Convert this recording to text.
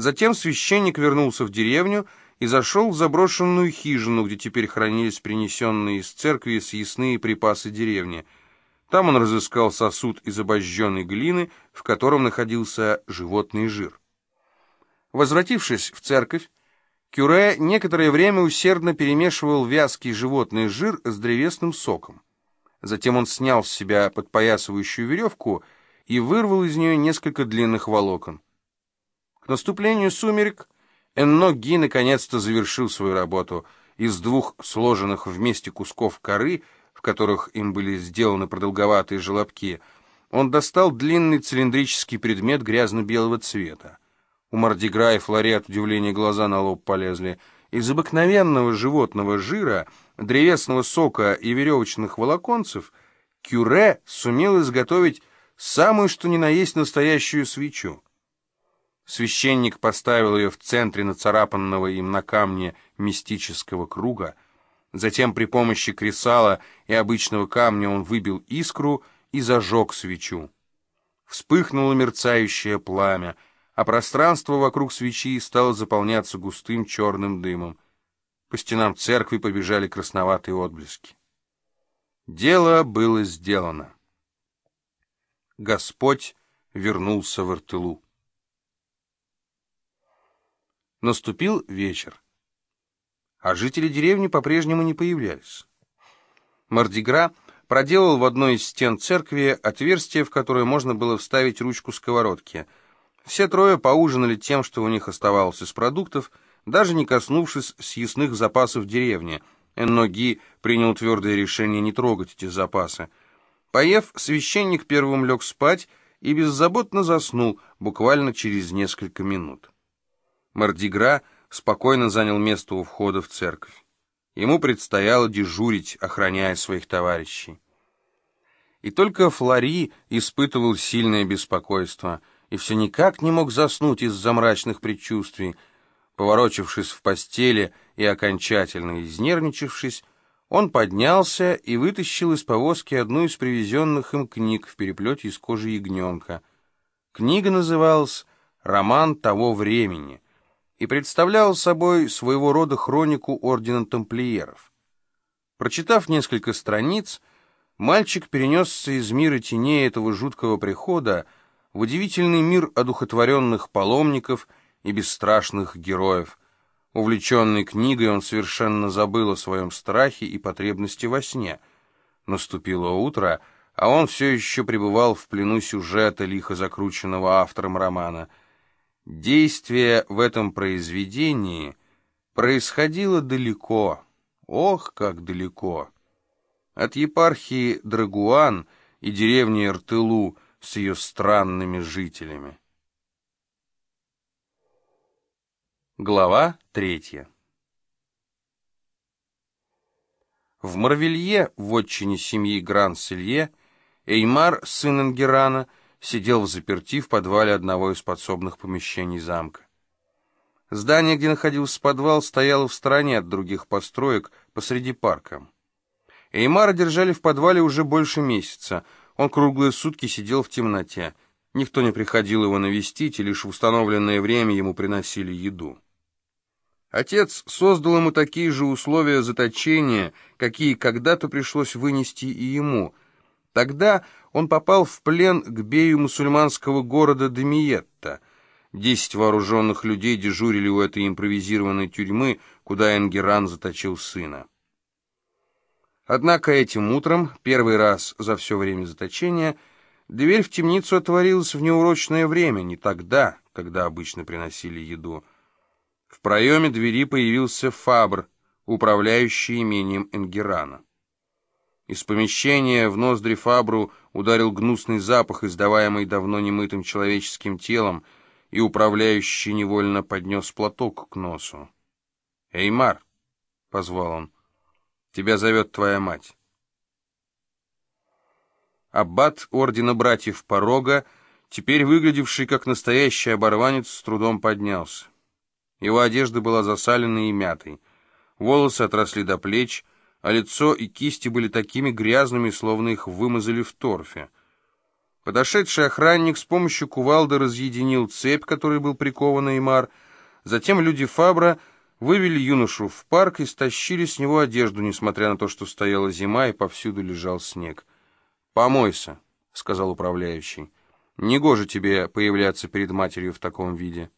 Затем священник вернулся в деревню и зашел в заброшенную хижину, где теперь хранились принесенные из церкви съестные припасы деревни. Там он разыскал сосуд из обожженной глины, в котором находился животный жир. Возвратившись в церковь, Кюре некоторое время усердно перемешивал вязкий животный жир с древесным соком. Затем он снял с себя подпоясывающую веревку и вырвал из нее несколько длинных волокон. Наступлению сумерек Энно Ги наконец-то завершил свою работу. Из двух сложенных вместе кусков коры, в которых им были сделаны продолговатые желобки, он достал длинный цилиндрический предмет грязно-белого цвета. У Мардигра и Флори от удивления глаза на лоб полезли. Из обыкновенного животного жира, древесного сока и веревочных волоконцев Кюре сумел изготовить самую что ни на есть настоящую свечу. Священник поставил ее в центре нацарапанного им на камне мистического круга. Затем при помощи кресала и обычного камня он выбил искру и зажег свечу. Вспыхнуло мерцающее пламя — а пространство вокруг свечи стало заполняться густым черным дымом. По стенам церкви побежали красноватые отблески. Дело было сделано. Господь вернулся в Иртылу. Наступил вечер, а жители деревни по-прежнему не появлялись. Мардигра проделал в одной из стен церкви отверстие, в которое можно было вставить ручку сковородки — все трое поужинали тем, что у них оставалось из продуктов, даже не коснувшись съестных запасов деревни. Энноги принял твердое решение не трогать эти запасы. Поев, священник первым лег спать и беззаботно заснул буквально через несколько минут. Мардигра спокойно занял место у входа в церковь. Ему предстояло дежурить, охраняя своих товарищей. И только Флори испытывал сильное беспокойство — и все никак не мог заснуть из-за мрачных предчувствий. Поворочившись в постели и окончательно изнервничавшись, он поднялся и вытащил из повозки одну из привезенных им книг в переплете из кожи ягненка. Книга называлась «Роман того времени» и представляла собой своего рода хронику Ордена Тамплиеров. Прочитав несколько страниц, мальчик перенесся из мира теней этого жуткого прихода, в удивительный мир одухотворенных паломников и бесстрашных героев. Увлеченный книгой, он совершенно забыл о своем страхе и потребности во сне. Наступило утро, а он все еще пребывал в плену сюжета, лихо закрученного автором романа. Действие в этом произведении происходило далеко, ох, как далеко. От епархии Драгуан и деревни Ртылу с ее странными жителями. Глава третья В Марвелье, в отчине семьи Гран-Селье, Эймар, сын Энгерана, сидел в заперти в подвале одного из подсобных помещений замка. Здание, где находился подвал, стояло в стороне от других построек посреди парка. Эймара держали в подвале уже больше месяца — он круглые сутки сидел в темноте. Никто не приходил его навестить, и лишь в установленное время ему приносили еду. Отец создал ему такие же условия заточения, какие когда-то пришлось вынести и ему. Тогда он попал в плен к бею мусульманского города Демиетта. Десять вооруженных людей дежурили у этой импровизированной тюрьмы, куда Энгеран заточил сына. Однако этим утром, первый раз за все время заточения, дверь в темницу отворилась в неурочное время, не тогда, когда обычно приносили еду. В проеме двери появился Фабр, управляющий имением Энгерана. Из помещения в ноздри Фабру ударил гнусный запах, издаваемый давно немытым человеческим телом, и управляющий невольно поднес платок к носу. «Эймар!» — позвал он. Тебя зовет твоя мать. Аббат ордена братьев Порога, теперь выглядевший как настоящий оборванец, с трудом поднялся. Его одежда была засаленной и мятой. Волосы отросли до плеч, а лицо и кисти были такими грязными, словно их вымазали в торфе. Подошедший охранник с помощью кувалды разъединил цепь, которой был прикован Эймар. Затем люди Фабра вывели юношу в парк и стащили с него одежду, несмотря на то, что стояла зима и повсюду лежал снег. «Помойся», — сказал управляющий. «Негоже тебе появляться перед матерью в таком виде».